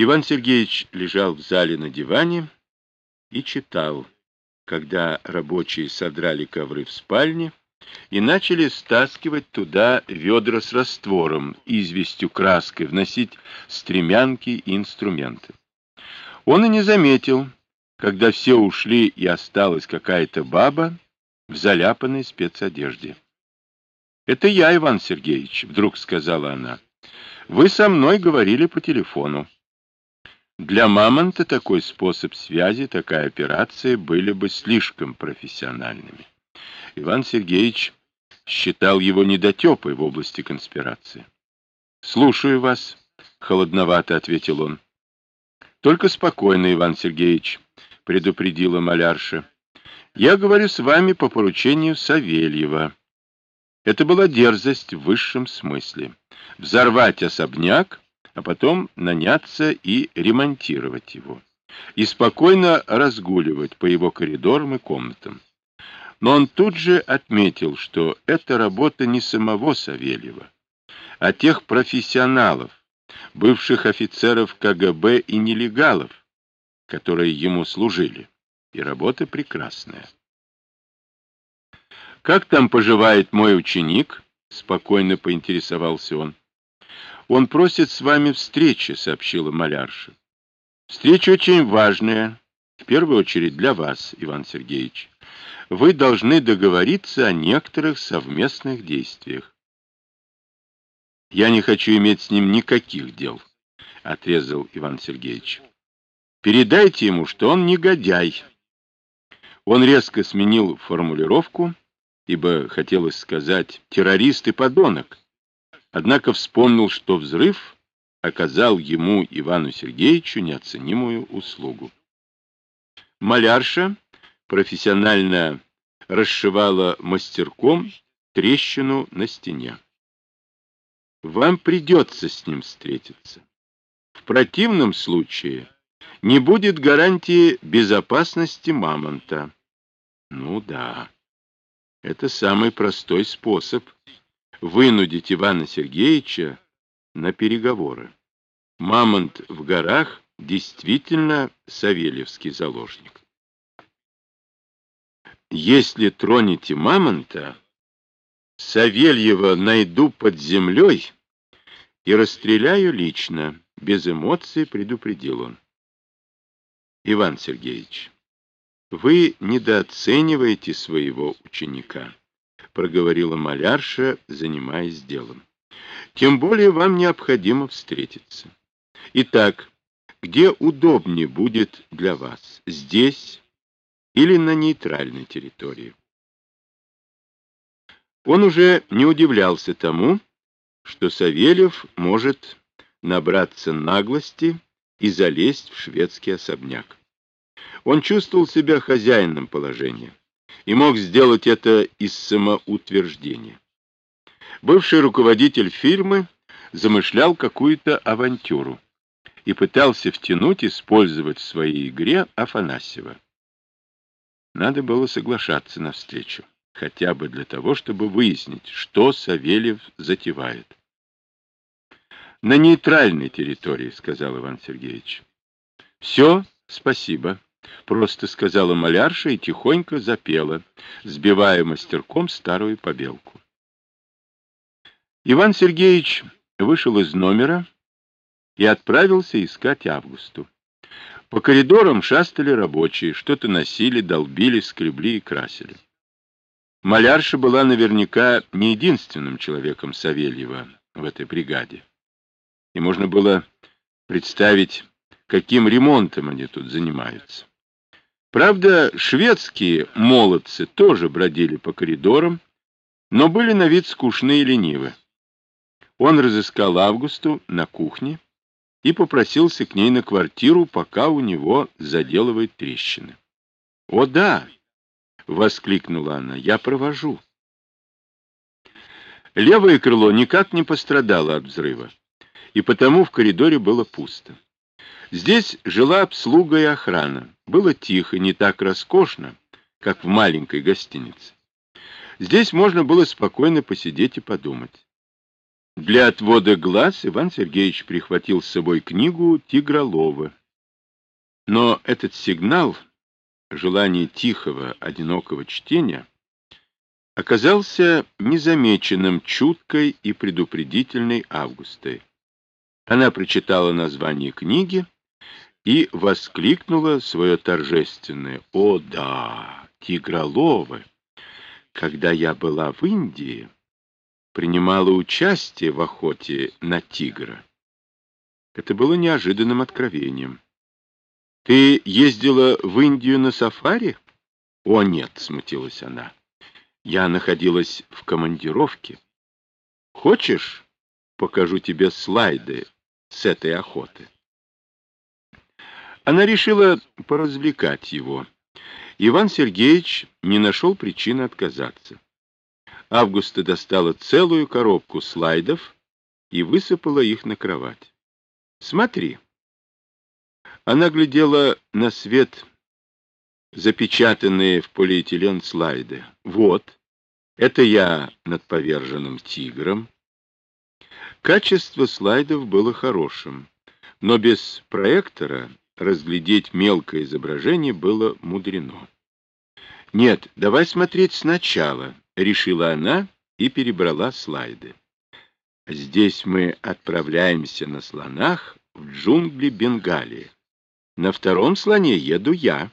Иван Сергеевич лежал в зале на диване и читал, когда рабочие содрали ковры в спальне и начали стаскивать туда ведра с раствором, известью, краской, вносить стремянки и инструменты. Он и не заметил, когда все ушли и осталась какая-то баба в заляпанной спецодежде. «Это я, Иван Сергеевич», — вдруг сказала она. «Вы со мной говорили по телефону». Для мамонта такой способ связи, такая операция были бы слишком профессиональными. Иван Сергеевич считал его недотепой в области конспирации. «Слушаю вас», — холодновато ответил он. «Только спокойно, Иван Сергеевич», — предупредила малярша. «Я говорю с вами по поручению Савельева». Это была дерзость в высшем смысле. Взорвать особняк а потом наняться и ремонтировать его, и спокойно разгуливать по его коридорам и комнатам. Но он тут же отметил, что это работа не самого Савельева, а тех профессионалов, бывших офицеров КГБ и нелегалов, которые ему служили, и работа прекрасная. «Как там поживает мой ученик?» — спокойно поинтересовался он. «Он просит с вами встречи», — сообщила малярша. «Встреча очень важная, в первую очередь для вас, Иван Сергеевич. Вы должны договориться о некоторых совместных действиях». «Я не хочу иметь с ним никаких дел», — отрезал Иван Сергеевич. «Передайте ему, что он негодяй». Он резко сменил формулировку, ибо хотелось сказать «террорист и подонок», Однако вспомнил, что взрыв оказал ему, Ивану Сергеевичу, неоценимую услугу. Малярша профессионально расшивала мастерком трещину на стене. Вам придется с ним встретиться. В противном случае не будет гарантии безопасности мамонта. Ну да, это самый простой способ вынудить Ивана Сергеевича на переговоры. Мамонт в горах действительно Савельевский заложник. Если тронете Мамонта, Савельева найду под землей и расстреляю лично, без эмоций предупредил он. Иван Сергеевич, вы недооцениваете своего ученика проговорила малярша, занимаясь делом. Тем более вам необходимо встретиться. Итак, где удобнее будет для вас? Здесь или на нейтральной территории? Он уже не удивлялся тому, что Савельев может набраться наглости и залезть в шведский особняк. Он чувствовал себя хозяином положения и мог сделать это из самоутверждения. Бывший руководитель фирмы замышлял какую-то авантюру и пытался втянуть, использовать в своей игре Афанасьева. Надо было соглашаться на встречу, хотя бы для того, чтобы выяснить, что Савельев затевает. «На нейтральной территории», — сказал Иван Сергеевич. «Все, спасибо». — просто сказала малярша и тихонько запела, сбивая мастерком старую побелку. Иван Сергеевич вышел из номера и отправился искать Августу. По коридорам шастали рабочие, что-то носили, долбили, скребли и красили. Малярша была наверняка не единственным человеком Савельева в этой бригаде. И можно было представить, каким ремонтом они тут занимаются. Правда, шведские молодцы тоже бродили по коридорам, но были на вид скучны и ленивы. Он разыскал Августу на кухне и попросился к ней на квартиру, пока у него заделывает трещины. «О да!» — воскликнула она. «Я провожу». Левое крыло никак не пострадало от взрыва, и потому в коридоре было пусто. Здесь жила обслуга и охрана. Было тихо, не так роскошно, как в маленькой гостинице. Здесь можно было спокойно посидеть и подумать. Для отвода глаз Иван Сергеевич прихватил с собой книгу Тигролова. Но этот сигнал, желание тихого, одинокого чтения, оказался незамеченным чуткой и предупредительной Августой. Она прочитала название книги и воскликнула свое торжественное «О да, Тигроловы! Когда я была в Индии...» принимала участие в охоте на тигра. Это было неожиданным откровением. «Ты ездила в Индию на сафари?» «О, нет», — смутилась она. «Я находилась в командировке. Хочешь, покажу тебе слайды с этой охоты?» Она решила поразвлекать его. Иван Сергеевич не нашел причины отказаться. Августа достала целую коробку слайдов и высыпала их на кровать. «Смотри». Она глядела на свет, запечатанные в полиэтилен слайды. «Вот, это я над поверженным тигром». Качество слайдов было хорошим, но без проектора разглядеть мелкое изображение было мудрено. «Нет, давай смотреть сначала», решила она и перебрала слайды. Здесь мы отправляемся на слонах в джунгли Бенгалии. На втором слоне еду я.